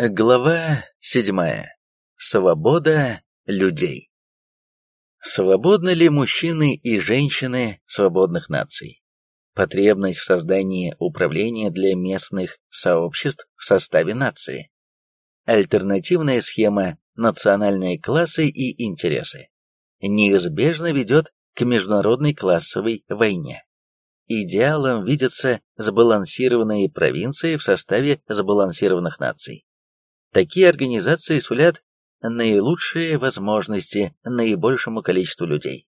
Глава седьмая. Свобода людей. Свободны ли мужчины и женщины свободных наций? Потребность в создании управления для местных сообществ в составе нации. Альтернативная схема национальные классы и интересы неизбежно ведет к международной классовой войне. Идеалом видятся сбалансированные провинции в составе сбалансированных наций. Такие организации сулят наилучшие возможности наибольшему количеству людей.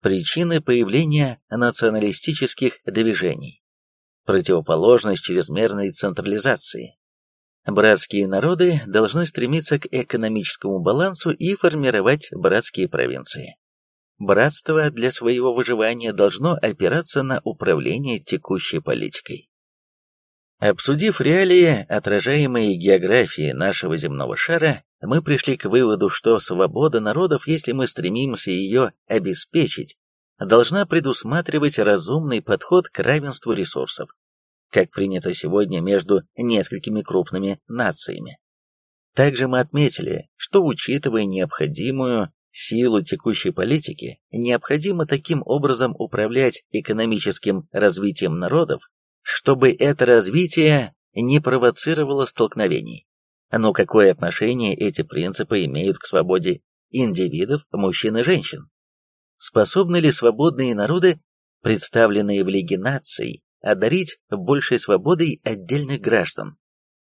Причины появления националистических движений. Противоположность чрезмерной централизации. Братские народы должны стремиться к экономическому балансу и формировать братские провинции. Братство для своего выживания должно опираться на управление текущей политикой. Обсудив реалии, отражаемые географией нашего земного шара, мы пришли к выводу, что свобода народов, если мы стремимся ее обеспечить, должна предусматривать разумный подход к равенству ресурсов, как принято сегодня между несколькими крупными нациями. Также мы отметили, что учитывая необходимую силу текущей политики, необходимо таким образом управлять экономическим развитием народов, чтобы это развитие не провоцировало столкновений. Но какое отношение эти принципы имеют к свободе индивидов, мужчин и женщин? Способны ли свободные народы, представленные в Лиге наций, одарить большей свободой отдельных граждан?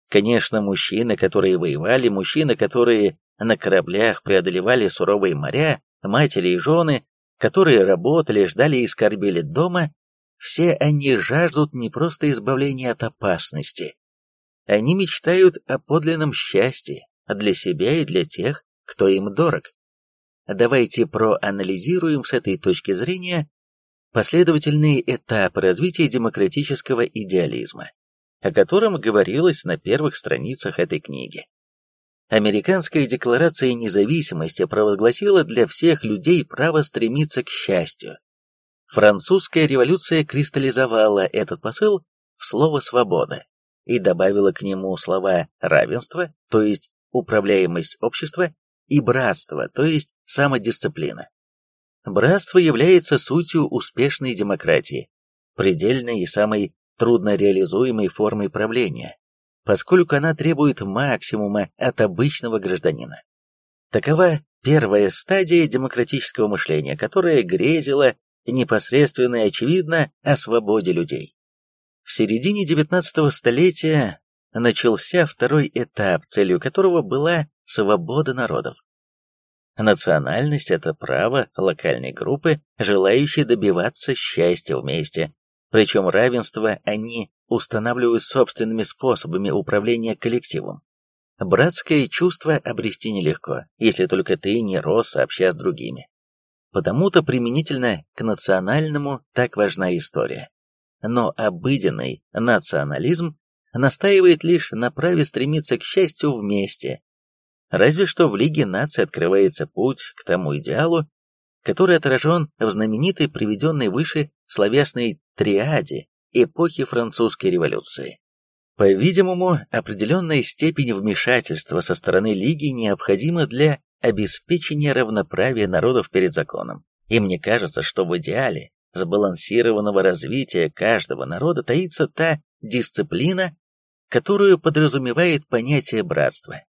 Конечно, мужчины, которые воевали, мужчины, которые на кораблях преодолевали суровые моря, матери и жены, которые работали, ждали и скорбели дома, все они жаждут не просто избавления от опасности. Они мечтают о подлинном счастье для себя и для тех, кто им дорог. Давайте проанализируем с этой точки зрения последовательные этапы развития демократического идеализма, о котором говорилось на первых страницах этой книги. Американская декларация независимости провозгласила для всех людей право стремиться к счастью, Французская революция кристаллизовала этот посыл в слово «свобода» и добавила к нему слова «равенство», то есть управляемость общества, и «братство», то есть самодисциплина. Братство является сутью успешной демократии, предельной и самой трудно реализуемой формой правления, поскольку она требует максимума от обычного гражданина. Такова первая стадия демократического мышления, которая грезила непосредственно и очевидно о свободе людей. В середине XIX столетия начался второй этап, целью которого была свобода народов. Национальность – это право локальной группы, желающей добиваться счастья вместе, причем равенство они устанавливают собственными способами управления коллективом. Братское чувство обрести нелегко, если только ты не рос сообща с другими. Потому-то применительно к национальному так важна история. Но обыденный национализм настаивает лишь на праве стремиться к счастью вместе. Разве что в Лиге наций открывается путь к тому идеалу, который отражен в знаменитой приведенной выше словесной триаде эпохи французской революции. По-видимому, определенная степень вмешательства со стороны Лиги необходима для обеспечение равноправия народов перед законом. И мне кажется, что в идеале сбалансированного развития каждого народа таится та дисциплина, которую подразумевает понятие братства.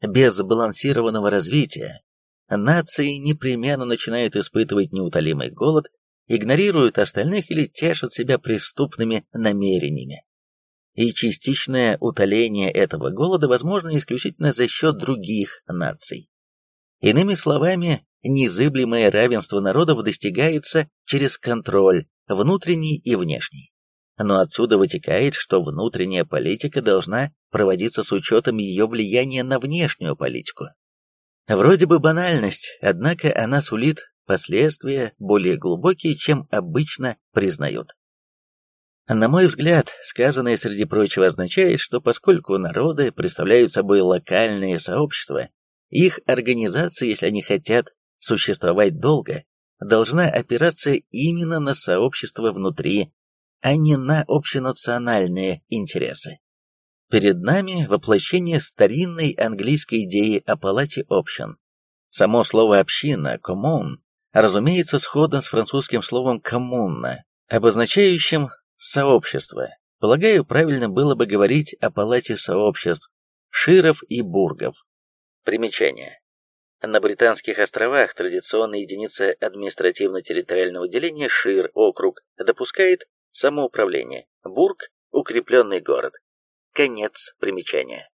Без сбалансированного развития нации непременно начинают испытывать неутолимый голод, игнорируют остальных или тешат себя преступными намерениями. И частичное утоление этого голода возможно исключительно за счет других наций. Иными словами, незыблемое равенство народов достигается через контроль, внутренний и внешний. Но отсюда вытекает, что внутренняя политика должна проводиться с учетом ее влияния на внешнюю политику. Вроде бы банальность, однако она сулит последствия более глубокие, чем обычно признают. На мой взгляд, сказанное среди прочего означает, что поскольку народы представляют собой локальные сообщества, их организация, если они хотят существовать долго, должна опираться именно на сообщество внутри, а не на общенациональные интересы. Перед нами воплощение старинной английской идеи о палате общин. Само слово «община» «коммун» разумеется сходно с французским словом «коммуна», обозначающим «сообщество». Полагаю, правильно было бы говорить о палате сообществ Широв и Бургов. Примечание. На Британских островах традиционная единица административно-территориального деления Шир, округ, допускает самоуправление. Бург – укрепленный город. Конец примечания.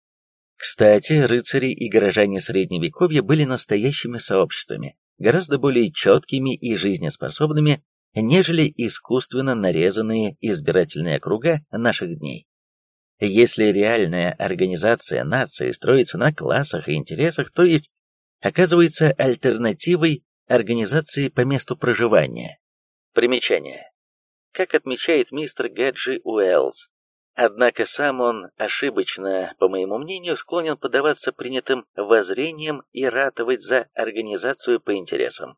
Кстати, рыцари и горожане Средневековья были настоящими сообществами, гораздо более четкими и жизнеспособными, нежели искусственно нарезанные избирательные округа наших дней. Если реальная организация нации строится на классах и интересах, то есть оказывается альтернативой организации по месту проживания. Примечание. Как отмечает мистер Гэджи Уэллс, Однако сам он ошибочно, по моему мнению, склонен подаваться принятым воззрениям и ратовать за организацию по интересам.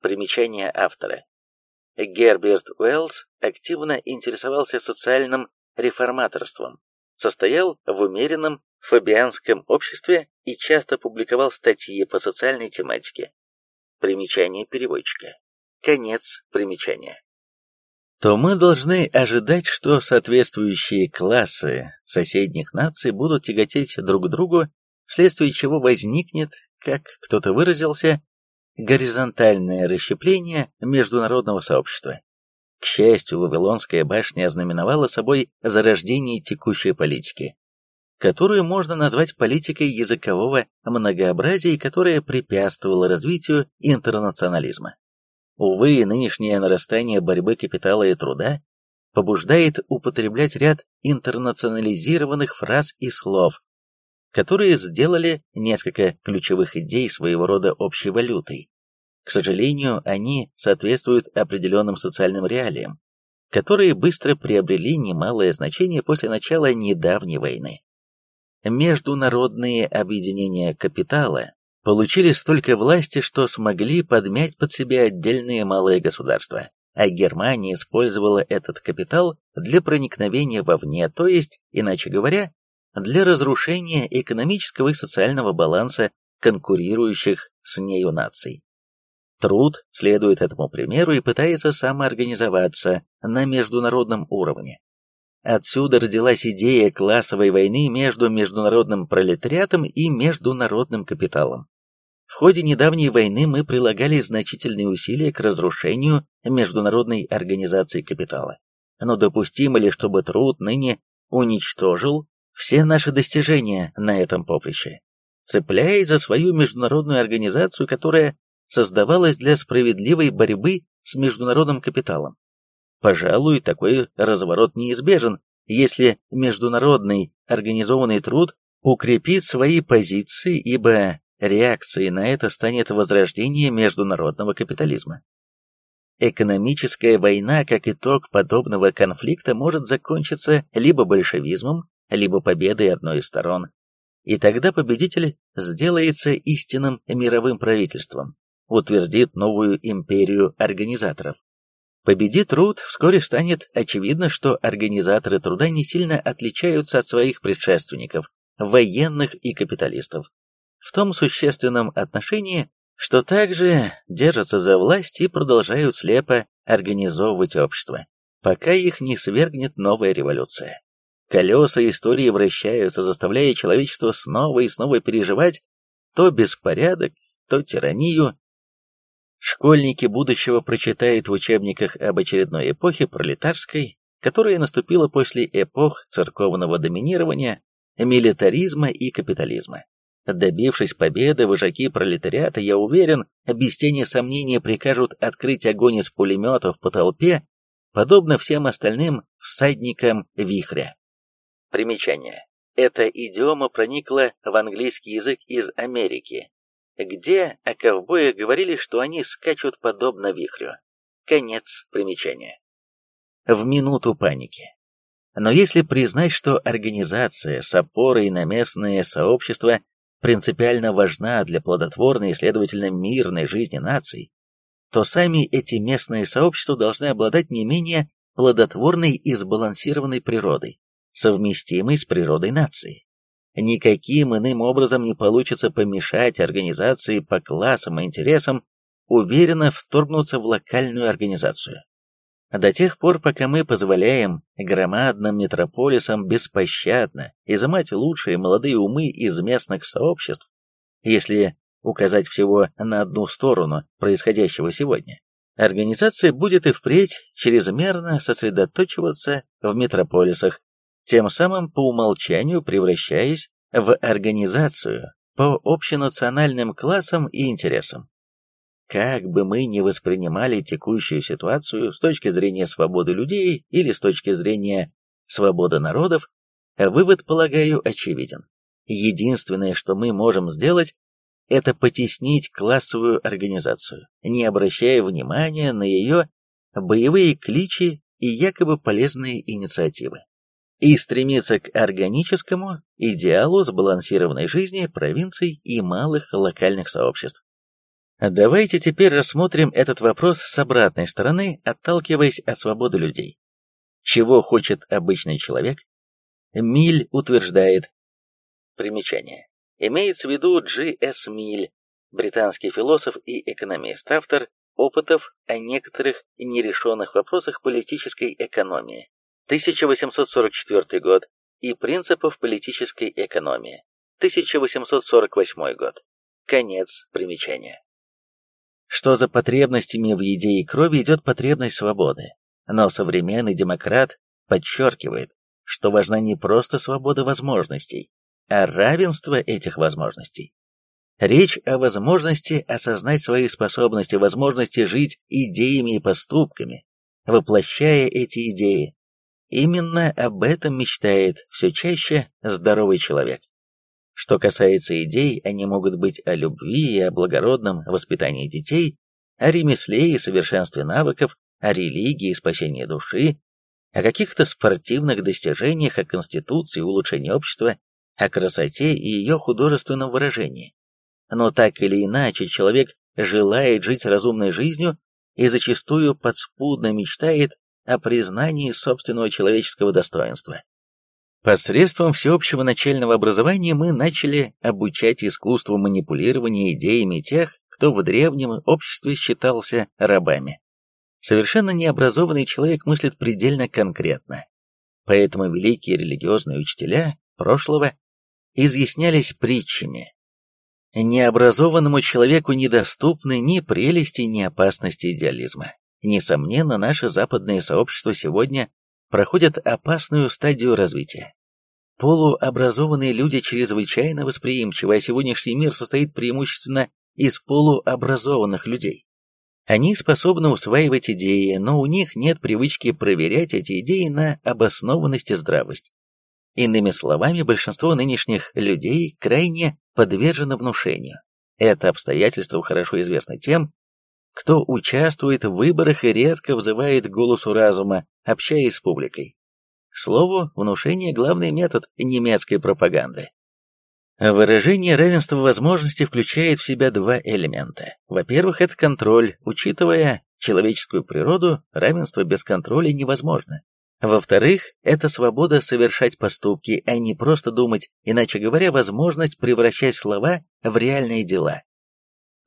Примечание автора. Герберт Уэллс активно интересовался социальным реформаторством, состоял в умеренном фабианском обществе и часто публиковал статьи по социальной тематике. Примечание переводчика. Конец примечания то мы должны ожидать, что соответствующие классы соседних наций будут тяготеть друг к другу, вследствие чего возникнет, как кто-то выразился, горизонтальное расщепление международного сообщества. К счастью, Вавилонская башня ознаменовала собой зарождение текущей политики, которую можно назвать политикой языкового многообразия которая препятствовала развитию интернационализма. Увы, нынешнее нарастание борьбы капитала и труда побуждает употреблять ряд интернационализированных фраз и слов, которые сделали несколько ключевых идей своего рода общей валютой. К сожалению, они соответствуют определенным социальным реалиям, которые быстро приобрели немалое значение после начала недавней войны. Международные объединения капитала получили столько власти, что смогли подмять под себя отдельные малые государства, а Германия использовала этот капитал для проникновения вовне, то есть, иначе говоря, для разрушения экономического и социального баланса конкурирующих с нею наций. Труд следует этому примеру и пытается самоорганизоваться на международном уровне. Отсюда родилась идея классовой войны между международным пролетариатом и международным капиталом. В ходе недавней войны мы прилагали значительные усилия к разрушению международной организации капитала. Но допустимо ли, чтобы труд ныне уничтожил все наши достижения на этом поприще, цепляясь за свою международную организацию, которая создавалась для справедливой борьбы с международным капиталом? Пожалуй, такой разворот неизбежен, если международный организованный труд укрепит свои позиции, ибо Реакцией на это станет возрождение международного капитализма. Экономическая война, как итог подобного конфликта, может закончиться либо большевизмом, либо победой одной из сторон. И тогда победитель сделается истинным мировым правительством, утвердит новую империю организаторов. Победит труд, вскоре станет очевидно, что организаторы труда не сильно отличаются от своих предшественников, военных и капиталистов в том существенном отношении, что также держатся за власть и продолжают слепо организовывать общество, пока их не свергнет новая революция. Колеса истории вращаются, заставляя человечество снова и снова переживать то беспорядок, то тиранию. Школьники будущего прочитают в учебниках об очередной эпохе пролетарской, которая наступила после эпох церковного доминирования, милитаризма и капитализма. Добившись победы, вожаки пролетариата, я уверен, без тени сомнения прикажут открыть огонь из пулеметов по толпе, подобно всем остальным всадникам вихря. Примечание. Эта идиома проникла в английский язык из Америки, где о ковбоях говорили, что они скачут подобно вихрю. Конец примечания. В минуту паники. Но если признать, что организация с опорой на местное сообщество принципиально важна для плодотворной и, следовательно, мирной жизни наций, то сами эти местные сообщества должны обладать не менее плодотворной и сбалансированной природой, совместимой с природой нации. Никаким иным образом не получится помешать организации по классам и интересам уверенно вторгнуться в локальную организацию. До тех пор, пока мы позволяем громадным метрополисам беспощадно изымать лучшие молодые умы из местных сообществ, если указать всего на одну сторону происходящего сегодня, организация будет и впредь чрезмерно сосредоточиваться в метрополисах, тем самым по умолчанию превращаясь в организацию по общенациональным классам и интересам. Как бы мы ни воспринимали текущую ситуацию с точки зрения свободы людей или с точки зрения свободы народов, вывод, полагаю, очевиден. Единственное, что мы можем сделать, это потеснить классовую организацию, не обращая внимания на ее боевые кличи и якобы полезные инициативы, и стремиться к органическому идеалу сбалансированной жизни провинций и малых локальных сообществ. Давайте теперь рассмотрим этот вопрос с обратной стороны, отталкиваясь от свободы людей. Чего хочет обычный человек? Миль утверждает. Примечание. Имеется в виду С. Миль, британский философ и экономист, автор опытов о некоторых нерешенных вопросах политической экономии, 1844 год, и принципов политической экономии, 1848 год. Конец примечания что за потребностями в еде и крови идет потребность свободы. Но современный демократ подчеркивает, что важна не просто свобода возможностей, а равенство этих возможностей. Речь о возможности осознать свои способности, возможности жить идеями и поступками, воплощая эти идеи. Именно об этом мечтает все чаще здоровый человек. Что касается идей, они могут быть о любви и о благородном воспитании детей, о ремесле и совершенстве навыков, о религии и спасении души, о каких-то спортивных достижениях, о конституции, улучшении общества, о красоте и ее художественном выражении. Но так или иначе человек желает жить разумной жизнью и зачастую подспудно мечтает о признании собственного человеческого достоинства. Посредством всеобщего начального образования мы начали обучать искусству манипулирования идеями тех, кто в древнем обществе считался рабами. Совершенно необразованный человек мыслит предельно конкретно. Поэтому великие религиозные учителя прошлого изъяснялись притчами. Необразованному человеку недоступны ни прелести, ни опасности идеализма. Несомненно, наше западное сообщество сегодня проходят опасную стадию развития. Полуобразованные люди чрезвычайно восприимчивы, а сегодняшний мир состоит преимущественно из полуобразованных людей. Они способны усваивать идеи, но у них нет привычки проверять эти идеи на обоснованность и здравость. Иными словами, большинство нынешних людей крайне подвержено внушению. Это обстоятельство хорошо известно тем, кто участвует в выборах и редко взывает к голосу разума, общаясь с публикой. К слову, внушение – главный метод немецкой пропаганды. Выражение равенства возможностей включает в себя два элемента. Во-первых, это контроль. Учитывая человеческую природу, равенство без контроля невозможно. Во-вторых, это свобода совершать поступки, а не просто думать, иначе говоря, возможность превращать слова в реальные дела.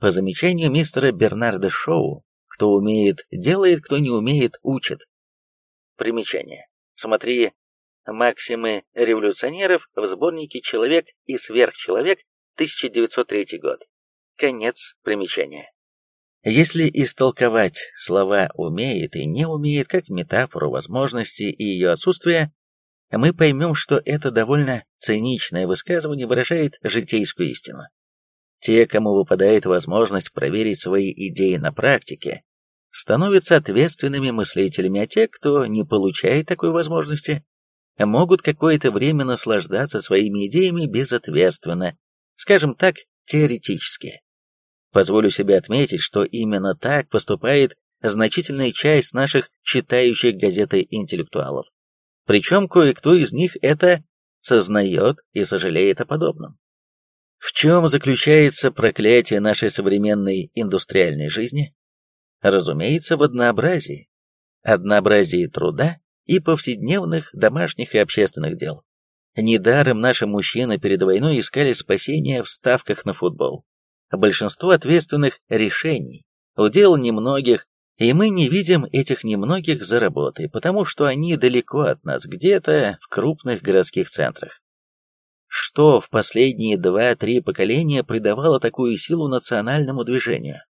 По замечанию мистера Бернарда Шоу, кто умеет, делает, кто не умеет, учит. Примечание. Смотри «Максимы революционеров» в сборнике «Человек и сверхчеловек», 1903 год. Конец примечания. Если истолковать слова «умеет» и «не умеет» как метафору возможности и ее отсутствия, мы поймем, что это довольно циничное высказывание выражает житейскую истину. Те, кому выпадает возможность проверить свои идеи на практике, становятся ответственными мыслителями, а те, кто не получает такой возможности, могут какое-то время наслаждаться своими идеями безответственно, скажем так, теоретически. Позволю себе отметить, что именно так поступает значительная часть наших читающих газеты интеллектуалов. Причем кое-кто из них это сознает и сожалеет о подобном. В чем заключается проклятие нашей современной индустриальной жизни? Разумеется, в однообразии. Однообразии труда и повседневных домашних и общественных дел. Недаром наши мужчины перед войной искали спасения в ставках на футбол. Большинство ответственных решений удел немногих, и мы не видим этих немногих за работой, потому что они далеко от нас, где-то в крупных городских центрах. Что в последние два-три поколения придавало такую силу национальному движению?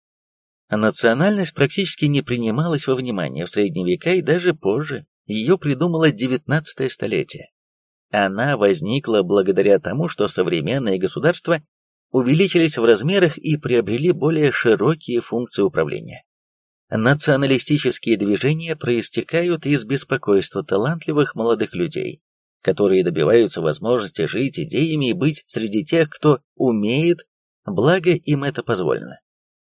Национальность практически не принималась во внимание в средние века и даже позже. Ее придумало XIX столетие. Она возникла благодаря тому, что современные государства увеличились в размерах и приобрели более широкие функции управления. Националистические движения проистекают из беспокойства талантливых молодых людей, которые добиваются возможности жить идеями и быть среди тех, кто умеет, благо им это позволено.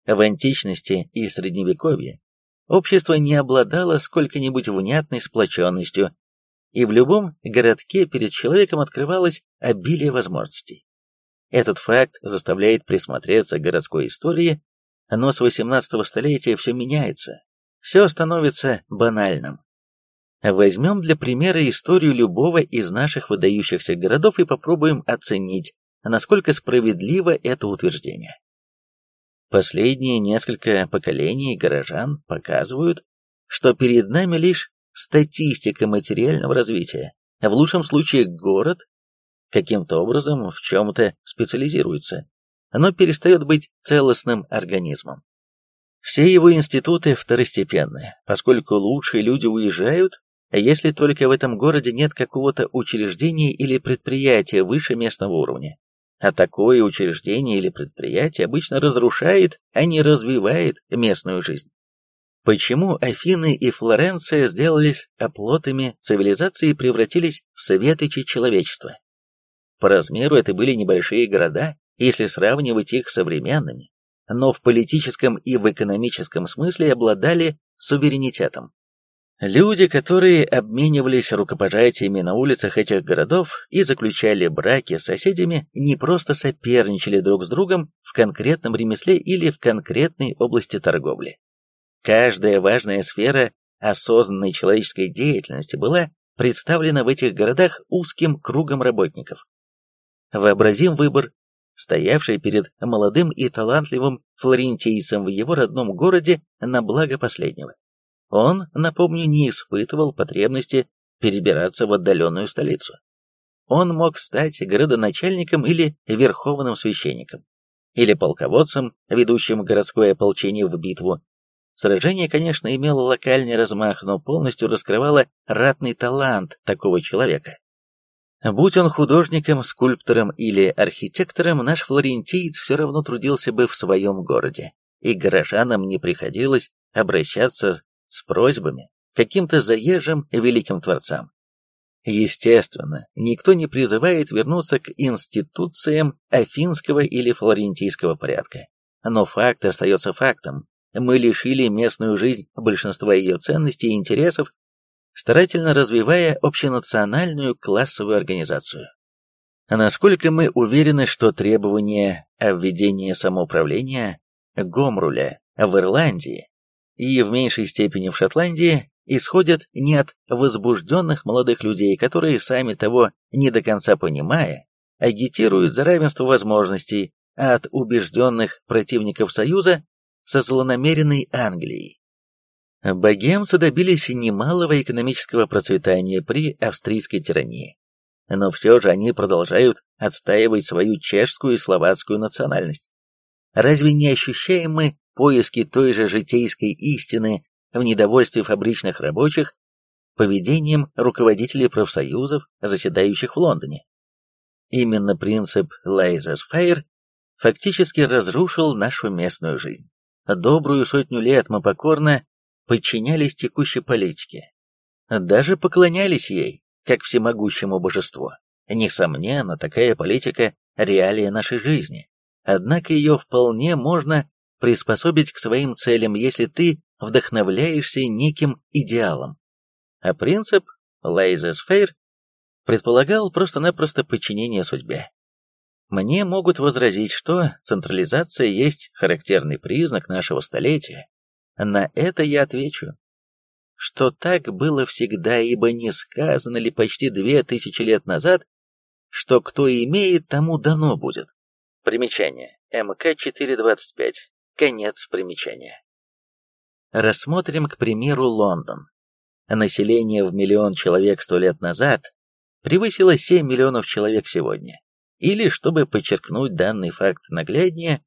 В античности и средневековье общество не обладало сколько-нибудь внятной сплоченностью, и в любом городке перед человеком открывалось обилие возможностей. Этот факт заставляет присмотреться к городской истории, но с 18 столетия все меняется, все становится банальным. Возьмем для примера историю любого из наших выдающихся городов и попробуем оценить, насколько справедливо это утверждение. Последние несколько поколений горожан показывают, что перед нами лишь статистика материального развития. В лучшем случае город каким-то образом в чем-то специализируется, но перестает быть целостным организмом. Все его институты второстепенны, поскольку лучшие люди уезжают, если только в этом городе нет какого-то учреждения или предприятия выше местного уровня. А такое учреждение или предприятие обычно разрушает, а не развивает местную жизнь. Почему Афины и Флоренция сделались оплотами цивилизации и превратились в светочи человечества? По размеру это были небольшие города, если сравнивать их с современными, но в политическом и в экономическом смысле обладали суверенитетом. Люди, которые обменивались рукопожатиями на улицах этих городов и заключали браки с соседями, не просто соперничали друг с другом в конкретном ремесле или в конкретной области торговли. Каждая важная сфера осознанной человеческой деятельности была представлена в этих городах узким кругом работников. Вообразим выбор, стоявший перед молодым и талантливым флорентийцем в его родном городе на благо последнего. Он, напомню, не испытывал потребности перебираться в отдаленную столицу. Он мог стать городоначальником или верховным священником, или полководцем, ведущим городское ополчение в битву. Сражение, конечно, имело локальный размах, но полностью раскрывало ратный талант такого человека. Будь он художником, скульптором или архитектором, наш флорентиец все равно трудился бы в своем городе, и горожанам не приходилось обращаться с просьбами каким-то заезжим великим творцам. Естественно, никто не призывает вернуться к институциям афинского или флорентийского порядка. Но факт остается фактом. Мы лишили местную жизнь большинства ее ценностей и интересов, старательно развивая общенациональную классовую организацию. Насколько мы уверены, что требования о введении самоуправления Гомруля в Ирландии и в меньшей степени в Шотландии исходят не от возбужденных молодых людей, которые, сами того не до конца понимая, агитируют за равенство возможностей, а от убежденных противников Союза со злонамеренной Англией. Богемцы добились немалого экономического процветания при австрийской тирании, но все же они продолжают отстаивать свою чешскую и словацкую национальность. Разве не ощущаем мы поиски той же житейской истины в недовольстве фабричных рабочих поведением руководителей профсоюзов, заседающих в Лондоне. Именно принцип laissez-faire фактически разрушил нашу местную жизнь. Добрую сотню лет мы покорно подчинялись текущей политике, даже поклонялись ей, как всемогущему божеству. Несомненно, такая политика – реалия нашей жизни, однако ее вполне можно приспособить к своим целям, если ты вдохновляешься неким идеалом. А принцип laissez-faire предполагал просто-напросто подчинение судьбе. Мне могут возразить, что централизация есть характерный признак нашего столетия. На это я отвечу, что так было всегда, ибо не сказано ли почти две тысячи лет назад, что кто имеет, тому дано будет. Примечание. МК-425. Конец примечания. Рассмотрим, к примеру, Лондон. Население в миллион человек сто лет назад превысило 7 миллионов человек сегодня. Или, чтобы подчеркнуть данный факт нагляднее,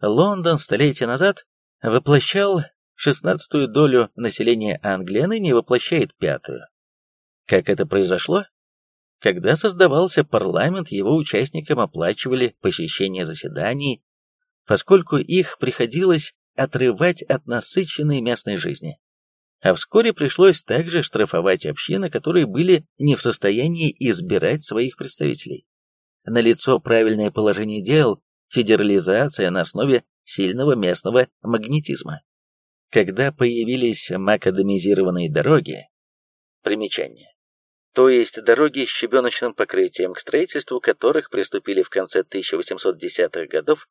Лондон столетия назад воплощал шестнадцатую долю населения Англии, а ныне воплощает пятую. Как это произошло? Когда создавался парламент, его участникам оплачивали посещение заседаний, поскольку их приходилось отрывать от насыщенной местной жизни. А вскоре пришлось также штрафовать общины, которые были не в состоянии избирать своих представителей. Налицо правильное положение дел, федерализация на основе сильного местного магнетизма. Когда появились макадамизированные дороги, примечание, то есть дороги с щебеночным покрытием, к строительству которых приступили в конце 1810-х годов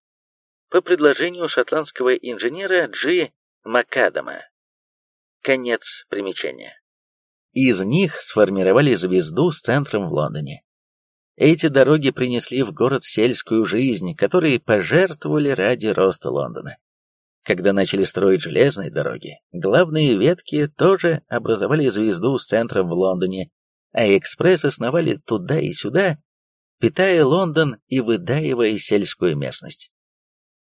по предложению шотландского инженера Джи Макадама. Конец примечания. Из них сформировали звезду с центром в Лондоне. Эти дороги принесли в город сельскую жизнь, которые пожертвовали ради роста Лондона. Когда начали строить железные дороги, главные ветки тоже образовали звезду с центром в Лондоне, а экспрессы сновали туда и сюда, питая Лондон и выдаивая сельскую местность.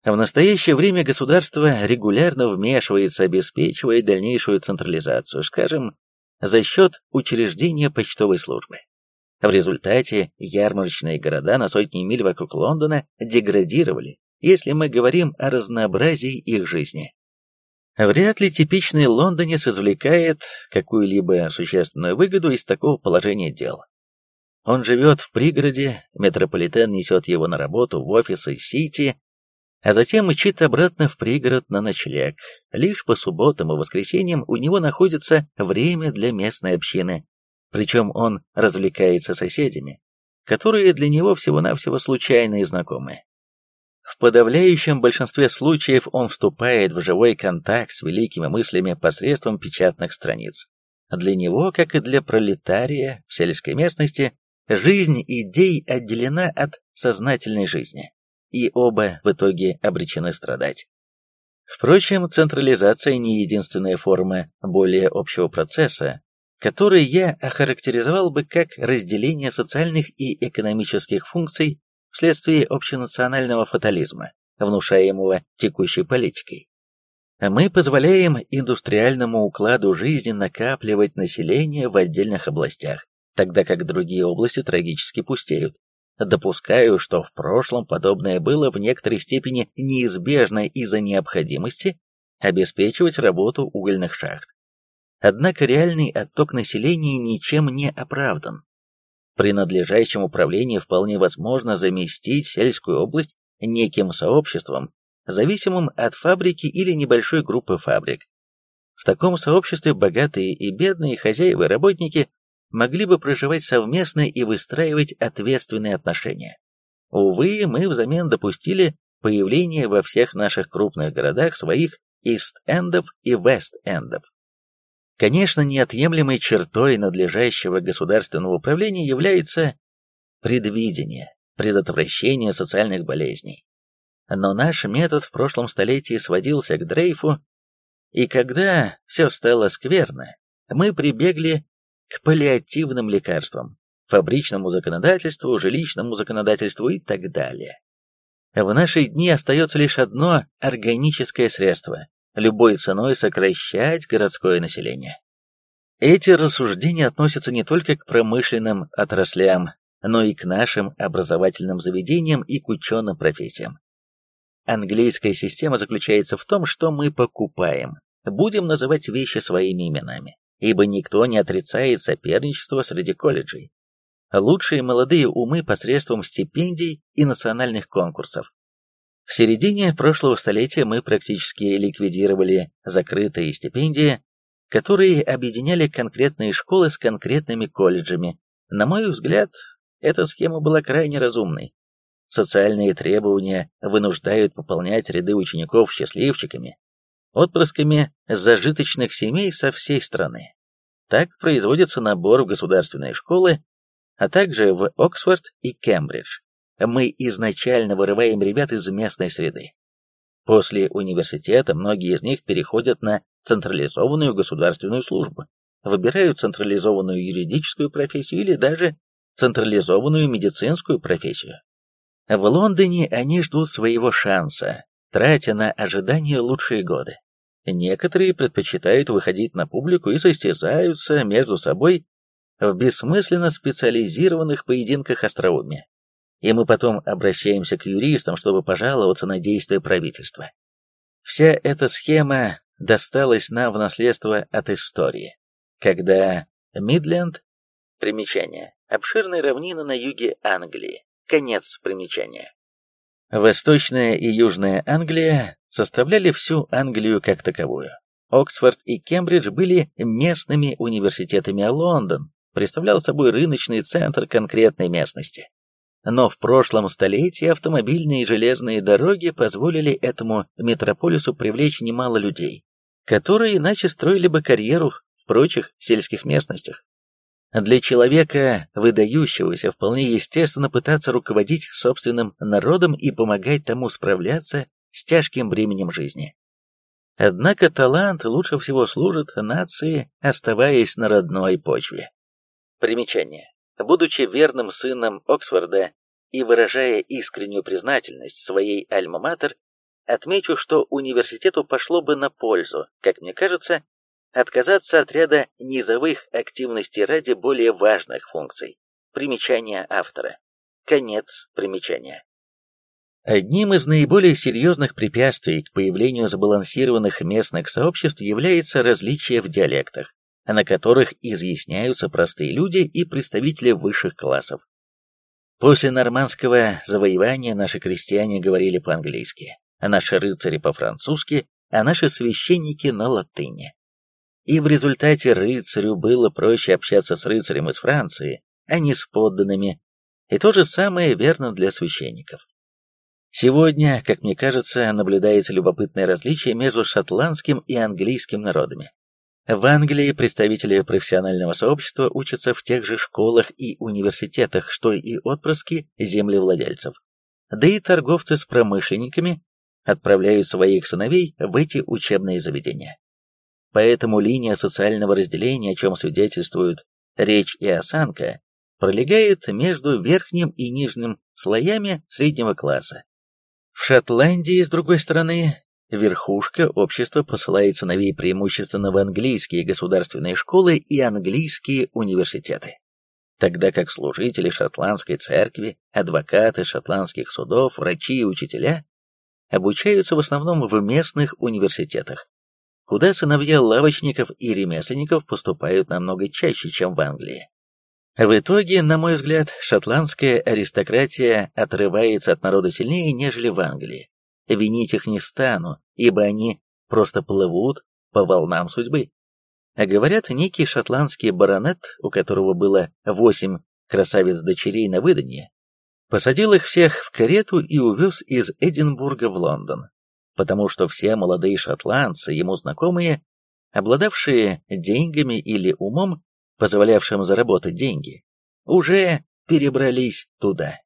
В настоящее время государство регулярно вмешивается, обеспечивая дальнейшую централизацию, скажем, за счет учреждения почтовой службы. В результате ярмарочные города на сотни миль вокруг Лондона деградировали, если мы говорим о разнообразии их жизни. Вряд ли типичный лондонец извлекает какую-либо существенную выгоду из такого положения дел. Он живет в пригороде, метрополитен несет его на работу в офисы Сити, а затем мчит обратно в пригород на ночлег. Лишь по субботам и воскресеньям у него находится время для местной общины, причем он развлекается соседями, которые для него всего-навсего случайные знакомые. В подавляющем большинстве случаев он вступает в живой контакт с великими мыслями посредством печатных страниц. Для него, как и для пролетария в сельской местности, жизнь идей отделена от сознательной жизни, и оба в итоге обречены страдать. Впрочем, централизация не единственная форма более общего процесса, который я охарактеризовал бы как разделение социальных и экономических функций вследствие общенационального фатализма, внушаемого текущей политикой. Мы позволяем индустриальному укладу жизни накапливать население в отдельных областях, тогда как другие области трагически пустеют. Допускаю, что в прошлом подобное было в некоторой степени неизбежно из-за необходимости обеспечивать работу угольных шахт. Однако реальный отток населения ничем не оправдан. При надлежащем управлении вполне возможно заместить сельскую область неким сообществом, зависимым от фабрики или небольшой группы фабрик. В таком сообществе богатые и бедные хозяева и работники могли бы проживать совместно и выстраивать ответственные отношения. Увы, мы взамен допустили появление во всех наших крупных городах своих Ист-Эндов и Вест-Эндов. Конечно, неотъемлемой чертой надлежащего государственного управления является предвидение, предотвращение социальных болезней. Но наш метод в прошлом столетии сводился к дрейфу, и когда все стало скверно, мы прибегли к паллиативным лекарствам, фабричному законодательству, жилищному законодательству и так далее. В наши дни остается лишь одно органическое средство любой ценой сокращать городское население. Эти рассуждения относятся не только к промышленным отраслям, но и к нашим образовательным заведениям и к ученым профессиям. Английская система заключается в том, что мы покупаем, будем называть вещи своими именами, ибо никто не отрицает соперничество среди колледжей. Лучшие молодые умы посредством стипендий и национальных конкурсов. В середине прошлого столетия мы практически ликвидировали закрытые стипендии, которые объединяли конкретные школы с конкретными колледжами. На мой взгляд, эта схема была крайне разумной. Социальные требования вынуждают пополнять ряды учеников счастливчиками, отпрысками зажиточных семей со всей страны. Так производится набор в государственные школы, а также в Оксфорд и Кембридж. Мы изначально вырываем ребят из местной среды. После университета многие из них переходят на централизованную государственную службу, выбирают централизованную юридическую профессию или даже централизованную медицинскую профессию. В Лондоне они ждут своего шанса, тратя на ожидание лучшие годы. Некоторые предпочитают выходить на публику и состязаются между собой в бессмысленно специализированных поединках остроумия. И мы потом обращаемся к юристам, чтобы пожаловаться на действия правительства. Вся эта схема досталась нам в наследство от истории, когда Мидленд, примечание, обширные равнины на юге Англии, конец примечания. Восточная и Южная Англия составляли всю Англию как таковую. Оксфорд и Кембридж были местными университетами, а Лондон представлял собой рыночный центр конкретной местности. Но в прошлом столетии автомобильные и железные дороги позволили этому метрополису привлечь немало людей, которые иначе строили бы карьеру в прочих сельских местностях. Для человека, выдающегося, вполне естественно пытаться руководить собственным народом и помогать тому справляться с тяжким бременем жизни. Однако талант лучше всего служит нации, оставаясь на родной почве. Примечание. Будучи верным сыном Оксфорда и выражая искреннюю признательность своей альма-матер, отмечу, что университету пошло бы на пользу, как мне кажется, отказаться от ряда низовых активностей ради более важных функций. Примечание автора. Конец примечания. Одним из наиболее серьезных препятствий к появлению сбалансированных местных сообществ является различие в диалектах, на которых изъясняются простые люди и представители высших классов. После нормандского завоевания наши крестьяне говорили по-английски, а наши рыцари по-французски, а наши священники на латыни и в результате рыцарю было проще общаться с рыцарем из Франции, а не с подданными, и то же самое верно для священников. Сегодня, как мне кажется, наблюдается любопытное различие между шотландским и английским народами. В Англии представители профессионального сообщества учатся в тех же школах и университетах, что и отпрыски землевладельцев. Да и торговцы с промышленниками отправляют своих сыновей в эти учебные заведения. Поэтому линия социального разделения, о чем свидетельствуют речь и осанка, пролегает между верхним и нижним слоями среднего класса. В Шотландии, с другой стороны, верхушка общества посылает сыновей преимущественно в английские государственные школы и английские университеты, тогда как служители шотландской церкви, адвокаты шотландских судов, врачи и учителя обучаются в основном в местных университетах куда сыновья лавочников и ремесленников поступают намного чаще, чем в Англии. В итоге, на мой взгляд, шотландская аристократия отрывается от народа сильнее, нежели в Англии. Винить их не стану, ибо они просто плывут по волнам судьбы. А говорят, некий шотландский баронет, у которого было восемь красавиц-дочерей на выданье, посадил их всех в карету и увез из Эдинбурга в Лондон потому что все молодые шотландцы, ему знакомые, обладавшие деньгами или умом, позволявшим заработать деньги, уже перебрались туда.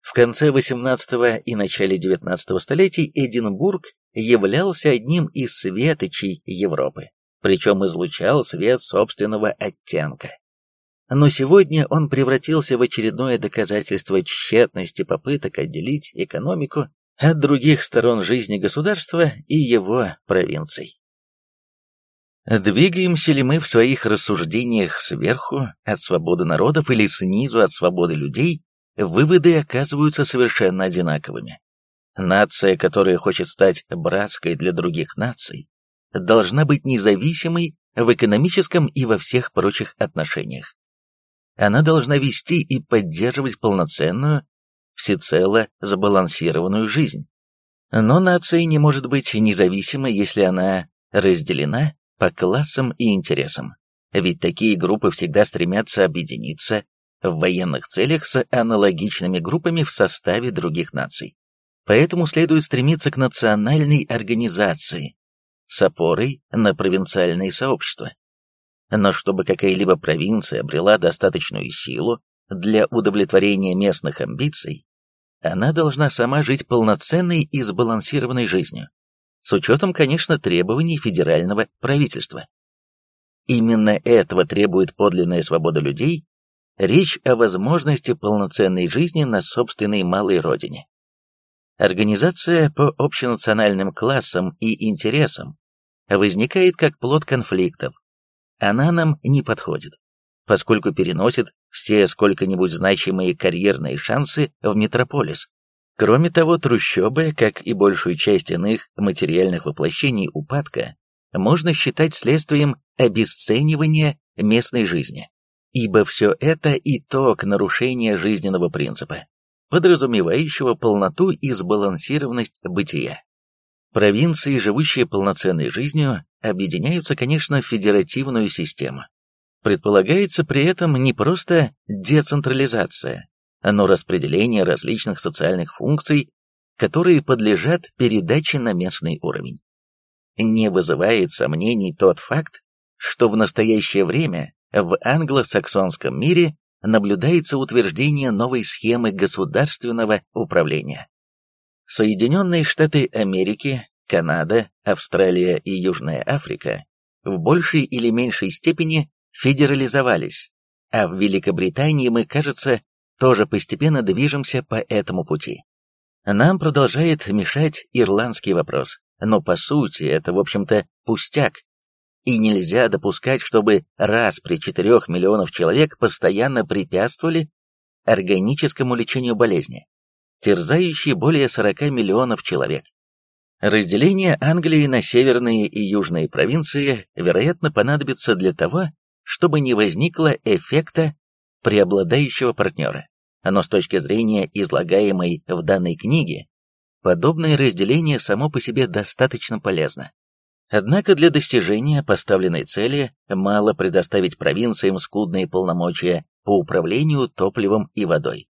В конце XVIII и начале XIX столетий Эдинбург являлся одним из светочей Европы, причем излучал свет собственного оттенка. Но сегодня он превратился в очередное доказательство тщетности попыток отделить экономику от других сторон жизни государства и его провинций. Двигаемся ли мы в своих рассуждениях сверху от свободы народов или снизу от свободы людей, выводы оказываются совершенно одинаковыми. Нация, которая хочет стать братской для других наций, должна быть независимой в экономическом и во всех прочих отношениях. Она должна вести и поддерживать полноценную всецело сбалансированную жизнь. Но нация не может быть независимой, если она разделена по классам и интересам. Ведь такие группы всегда стремятся объединиться в военных целях с аналогичными группами в составе других наций. Поэтому следует стремиться к национальной организации с опорой на провинциальные сообщества. Но чтобы какая-либо провинция обрела достаточную силу для удовлетворения местных амбиций, она должна сама жить полноценной и сбалансированной жизнью, с учетом, конечно, требований федерального правительства. Именно этого требует подлинная свобода людей, речь о возможности полноценной жизни на собственной малой родине. Организация по общенациональным классам и интересам возникает как плод конфликтов. Она нам не подходит, поскольку переносит все сколько-нибудь значимые карьерные шансы в метрополис. Кроме того, трущобы, как и большую часть иных материальных воплощений упадка, можно считать следствием обесценивания местной жизни, ибо все это итог нарушения жизненного принципа, подразумевающего полноту и сбалансированность бытия. Провинции, живущие полноценной жизнью, объединяются, конечно, в федеративную систему. Предполагается при этом не просто децентрализация, но распределение различных социальных функций, которые подлежат передаче на местный уровень. Не вызывает сомнений тот факт, что в настоящее время в англосаксонском мире наблюдается утверждение новой схемы государственного управления. Соединенные Штаты Америки, Канада, Австралия и Южная Африка в большей или меньшей степени федерализовались, а в Великобритании мы, кажется, тоже постепенно движемся по этому пути. Нам продолжает мешать ирландский вопрос, но по сути это, в общем-то, пустяк. И нельзя допускать, чтобы раз при 4 миллионов человек постоянно препятствовали органическому лечению болезни терзающий более 40 миллионов человек. Разделение Англии на северные и южные провинции, вероятно, понадобится для того, чтобы не возникло эффекта преобладающего партнера. Но с точки зрения излагаемой в данной книге, подобное разделение само по себе достаточно полезно. Однако для достижения поставленной цели мало предоставить провинциям скудные полномочия по управлению топливом и водой.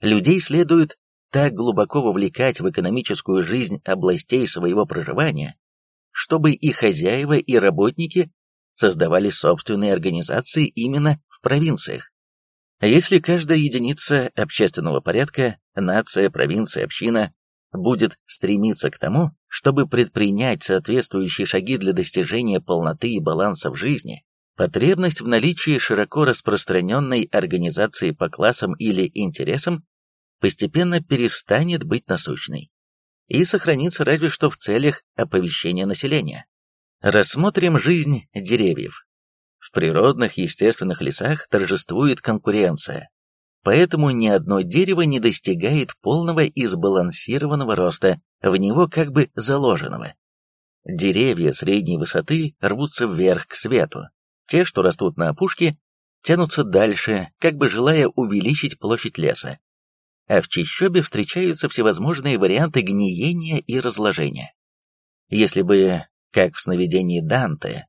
Людей следует так глубоко вовлекать в экономическую жизнь областей своего проживания, чтобы и хозяева, и работники создавали собственные организации именно в провинциях. Если каждая единица общественного порядка, нация, провинция, община будет стремиться к тому, чтобы предпринять соответствующие шаги для достижения полноты и баланса в жизни, потребность в наличии широко распространенной организации по классам или интересам постепенно перестанет быть насущной и сохранится разве что в целях оповещения населения. Рассмотрим жизнь деревьев. В природных естественных лесах торжествует конкуренция, поэтому ни одно дерево не достигает полного и сбалансированного роста, в него как бы заложенного. Деревья средней высоты рвутся вверх к свету, те, что растут на опушке, тянутся дальше, как бы желая увеличить площадь леса а в чищобе встречаются всевозможные варианты гниения и разложения. Если бы, как в сновидении Данте,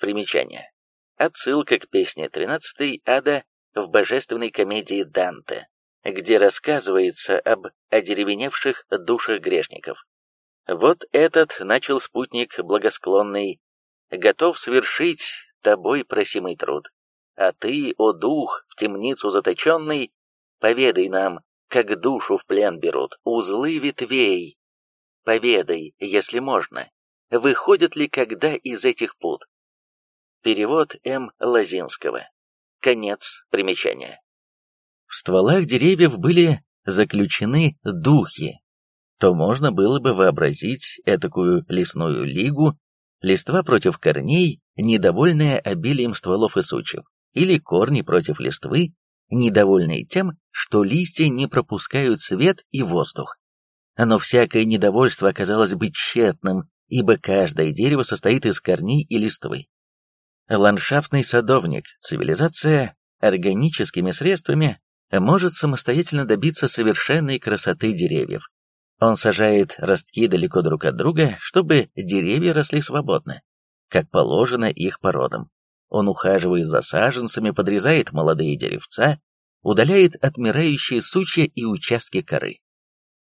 примечание, отсылка к песне 13 ада в божественной комедии Данте, где рассказывается об одеревеневших душах грешников. Вот этот начал спутник благосклонный, готов свершить тобой просимый труд. А ты, о дух, в темницу заточенный, Поведай нам, как душу в плен берут, узлы ветвей. Поведай, если можно, выходят ли когда из этих пут. Перевод М. Лазинского. Конец примечания. В стволах деревьев были заключены духи, то можно было бы вообразить этакую лесную лигу, листва против корней, недовольная обилием стволов и сучьев, или корни против листвы, недовольные тем, что листья не пропускают свет и воздух. Но всякое недовольство оказалось бы тщетным, ибо каждое дерево состоит из корней и листвы. Ландшафтный садовник, цивилизация, органическими средствами может самостоятельно добиться совершенной красоты деревьев. Он сажает ростки далеко друг от друга, чтобы деревья росли свободно, как положено их породам. Он ухаживает за саженцами, подрезает молодые деревца, удаляет отмирающие сучья и участки коры.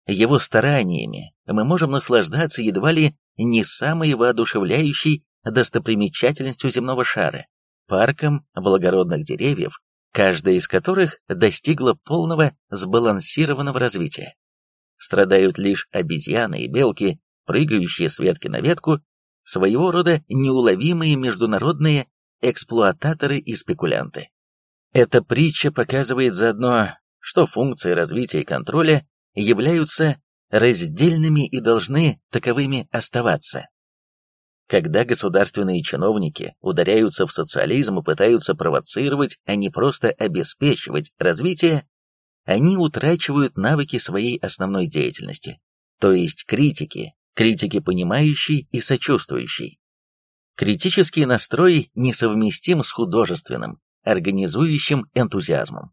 Его стараниями мы можем наслаждаться едва ли не самой воодушевляющей достопримечательностью земного шара парком благородных деревьев, каждая из которых достигла полного сбалансированного развития. Страдают лишь обезьяны и белки, прыгающие с ветки на ветку, своего рода неуловимые международные эксплуататоры и спекулянты. Эта притча показывает заодно, что функции развития и контроля являются раздельными и должны таковыми оставаться. Когда государственные чиновники ударяются в социализм и пытаются провоцировать, а не просто обеспечивать развитие, они утрачивают навыки своей основной деятельности, то есть критики, критики понимающей и сочувствующей. Критический настрой несовместим с художественным, организующим энтузиазмом.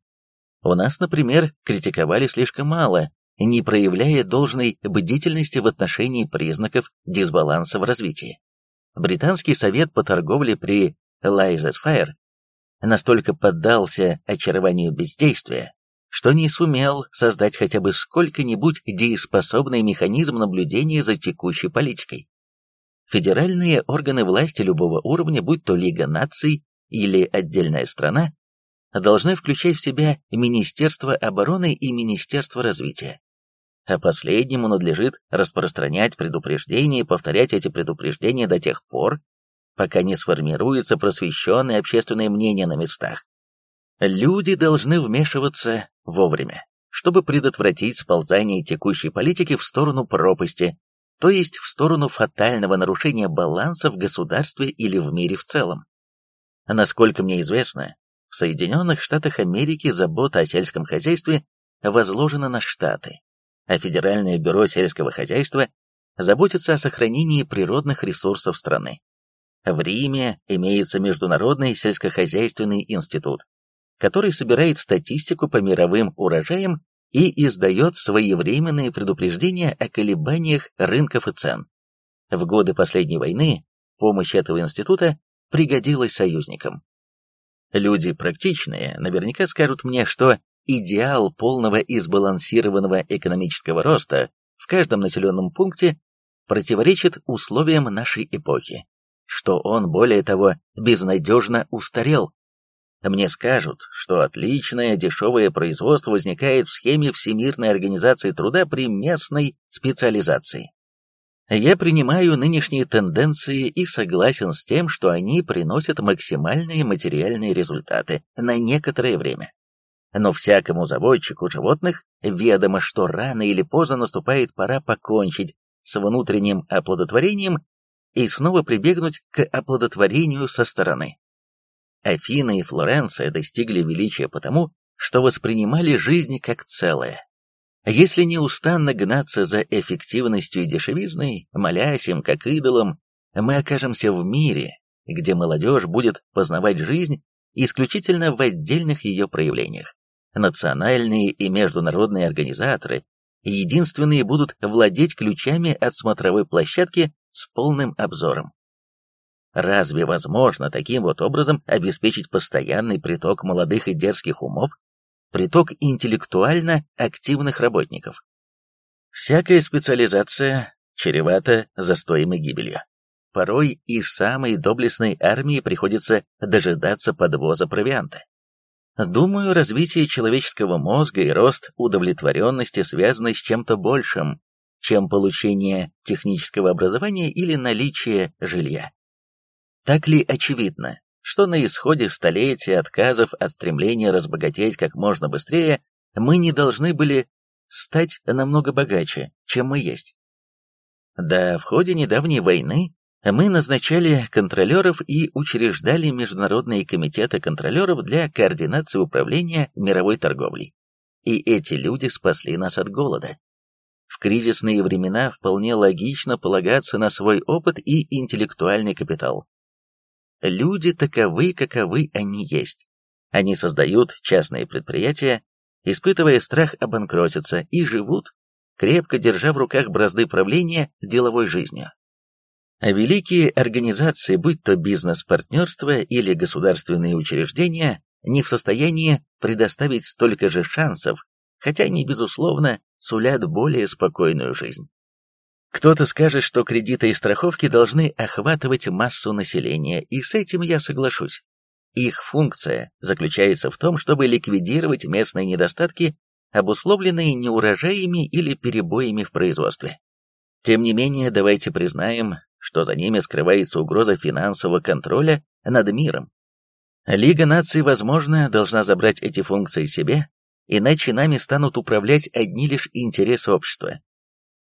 У нас, например, критиковали слишком мало, не проявляя должной бдительности в отношении признаков дисбаланса в развитии. Британский совет по торговле при Лайзес Файр настолько поддался очарованию бездействия, что не сумел создать хотя бы сколько-нибудь дееспособный механизм наблюдения за текущей политикой. Федеральные органы власти любого уровня, будь то Лига наций или отдельная страна, должны включать в себя Министерство обороны и Министерство развития. А последнему надлежит распространять предупреждения и повторять эти предупреждения до тех пор, пока не сформируется просвещенное общественное мнение на местах. Люди должны вмешиваться вовремя, чтобы предотвратить сползание текущей политики в сторону пропасти, то есть в сторону фатального нарушения баланса в государстве или в мире в целом. Насколько мне известно, в Соединенных Штатах Америки забота о сельском хозяйстве возложена на Штаты, а Федеральное бюро сельского хозяйства заботится о сохранении природных ресурсов страны. В Риме имеется Международный сельскохозяйственный институт, который собирает статистику по мировым урожаям и издает своевременные предупреждения о колебаниях рынков и цен. В годы последней войны помощь этого института пригодилась союзникам. Люди практичные наверняка скажут мне, что идеал полного и сбалансированного экономического роста в каждом населенном пункте противоречит условиям нашей эпохи, что он, более того, безнадежно устарел. Мне скажут, что отличное дешевое производство возникает в схеме Всемирной организации труда при местной специализации. Я принимаю нынешние тенденции и согласен с тем, что они приносят максимальные материальные результаты на некоторое время. Но всякому заводчику животных ведомо, что рано или поздно наступает пора покончить с внутренним оплодотворением и снова прибегнуть к оплодотворению со стороны. Афины и Флоренция достигли величия потому, что воспринимали жизнь как целое. Если неустанно гнаться за эффективностью и дешевизной, молясь им как идолам, мы окажемся в мире, где молодежь будет познавать жизнь исключительно в отдельных ее проявлениях. Национальные и международные организаторы единственные будут владеть ключами от смотровой площадки с полным обзором. Разве возможно таким вот образом обеспечить постоянный приток молодых и дерзких умов, приток интеллектуально активных работников? Всякая специализация чревата застоем и гибелью. Порой и самой доблестной армии приходится дожидаться подвоза провианта. Думаю, развитие человеческого мозга и рост удовлетворенности связаны с чем-то большим, чем получение технического образования или наличие жилья. Так ли очевидно, что на исходе столетия отказов от стремления разбогатеть как можно быстрее мы не должны были стать намного богаче, чем мы есть? Да, в ходе недавней войны мы назначали контролеров и учреждали международные комитеты контролеров для координации управления мировой торговлей. И эти люди спасли нас от голода. В кризисные времена вполне логично полагаться на свой опыт и интеллектуальный капитал. Люди таковы, каковы они есть. Они создают частные предприятия, испытывая страх обанкротиться, и живут, крепко держа в руках бразды правления деловой жизнью. А великие организации, будь то бизнес-партнерство или государственные учреждения, не в состоянии предоставить столько же шансов, хотя они, безусловно, сулят более спокойную жизнь. Кто-то скажет, что кредиты и страховки должны охватывать массу населения, и с этим я соглашусь. Их функция заключается в том, чтобы ликвидировать местные недостатки, обусловленные неурожаями или перебоями в производстве. Тем не менее, давайте признаем, что за ними скрывается угроза финансового контроля над миром. Лига наций, возможно, должна забрать эти функции себе, иначе нами станут управлять одни лишь интересы общества.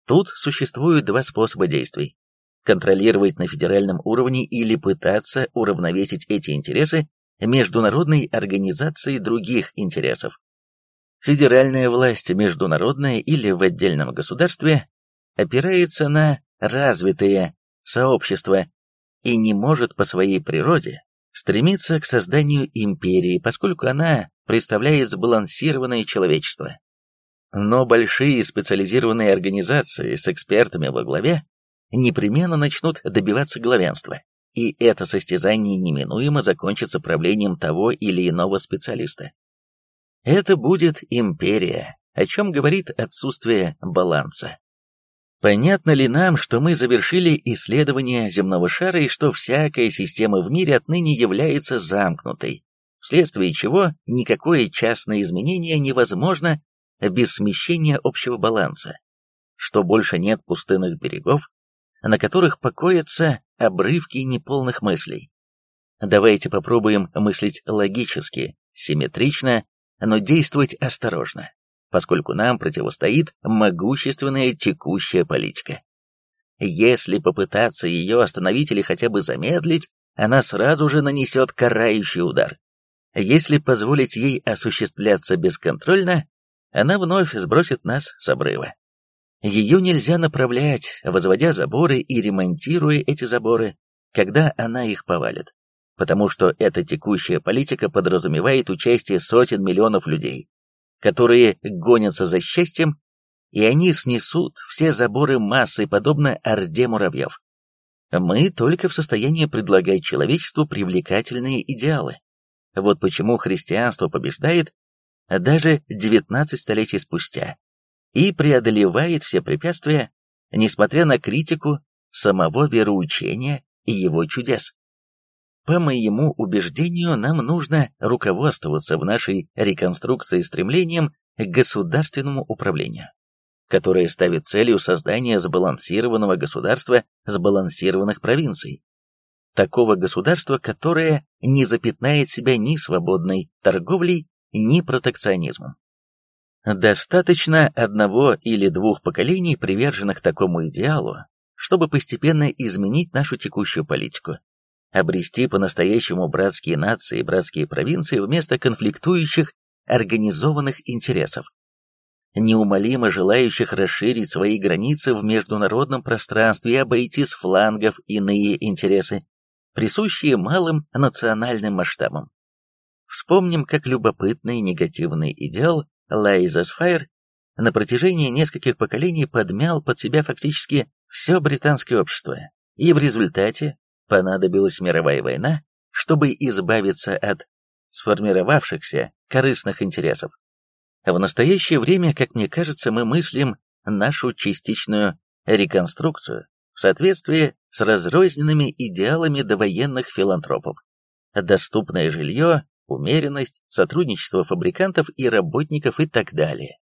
Тут существуют два способа действий. Контролировать на федеральном уровне или пытаться уравновесить эти интересы международной организацией других интересов. Федеральная власть, международная или в отдельном государстве, опирается на развитые сообщества и не может по своей природе стремиться к созданию империи, поскольку она представляет сбалансированное человечество. Но большие специализированные организации с экспертами во главе непременно начнут добиваться главенства, и это состязание неминуемо закончится правлением того или иного специалиста. Это будет империя, о чем говорит отсутствие баланса. Понятно ли нам, что мы завершили исследование земного шара и что всякая система в мире отныне является замкнутой, вследствие чего никакое частное изменение невозможно без смещения общего баланса, что больше нет пустынных берегов, на которых покоятся обрывки неполных мыслей. Давайте попробуем мыслить логически, симметрично, но действовать осторожно поскольку нам противостоит могущественная текущая политика. Если попытаться ее остановить или хотя бы замедлить, она сразу же нанесет карающий удар. Если позволить ей осуществляться бесконтрольно, она вновь сбросит нас с обрыва. Ее нельзя направлять, возводя заборы и ремонтируя эти заборы, когда она их повалит, потому что эта текущая политика подразумевает участие сотен миллионов людей, которые гонятся за счастьем, и они снесут все заборы массы, подобно орде муравьев. Мы только в состоянии предлагать человечеству привлекательные идеалы. Вот почему христианство побеждает даже 19 столетий спустя и преодолевает все препятствия, несмотря на критику самого вероучения и его чудес. По моему убеждению, нам нужно руководствоваться в нашей реконструкции стремлением к государственному управлению, которое ставит целью создания сбалансированного государства сбалансированных провинций. Такого государства, которое не запятнает себя ни свободной торговлей, ни протекционизмом. Достаточно одного или двух поколений, приверженных такому идеалу, чтобы постепенно изменить нашу текущую политику обрести по-настоящему братские нации и братские провинции вместо конфликтующих организованных интересов, неумолимо желающих расширить свои границы в международном пространстве и обойти с флангов иные интересы, присущие малым национальным масштабам. Вспомним, как любопытный негативный идеал Лайзас Файр на протяжении нескольких поколений подмял под себя фактически все британское общество, и в результате понадобилась мировая война, чтобы избавиться от сформировавшихся корыстных интересов. В настоящее время, как мне кажется, мы мыслим нашу частичную реконструкцию в соответствии с разрозненными идеалами довоенных филантропов. Доступное жилье, умеренность, сотрудничество фабрикантов и работников и так далее.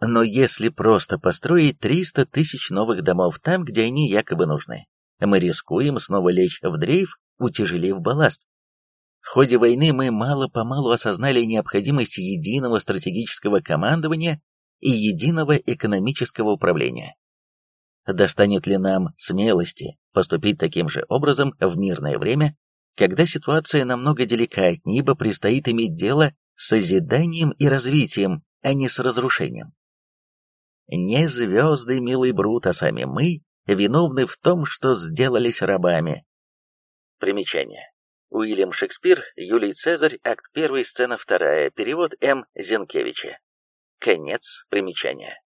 Но если просто построить 300 тысяч новых домов там, где они якобы нужны, мы рискуем снова лечь в дрейф, утяжелив балласт. В ходе войны мы мало-помалу осознали необходимость единого стратегического командования и единого экономического управления. Достанет ли нам смелости поступить таким же образом в мирное время, когда ситуация намного деликатнее, ибо предстоит иметь дело с созиданием и развитием, а не с разрушением? Не звезды, милый Брут, а сами мы виновны в том, что сделались рабами. Примечание. Уильям Шекспир, Юлий Цезарь, акт 1, сцена 2, перевод М. Зенкевича. Конец примечания.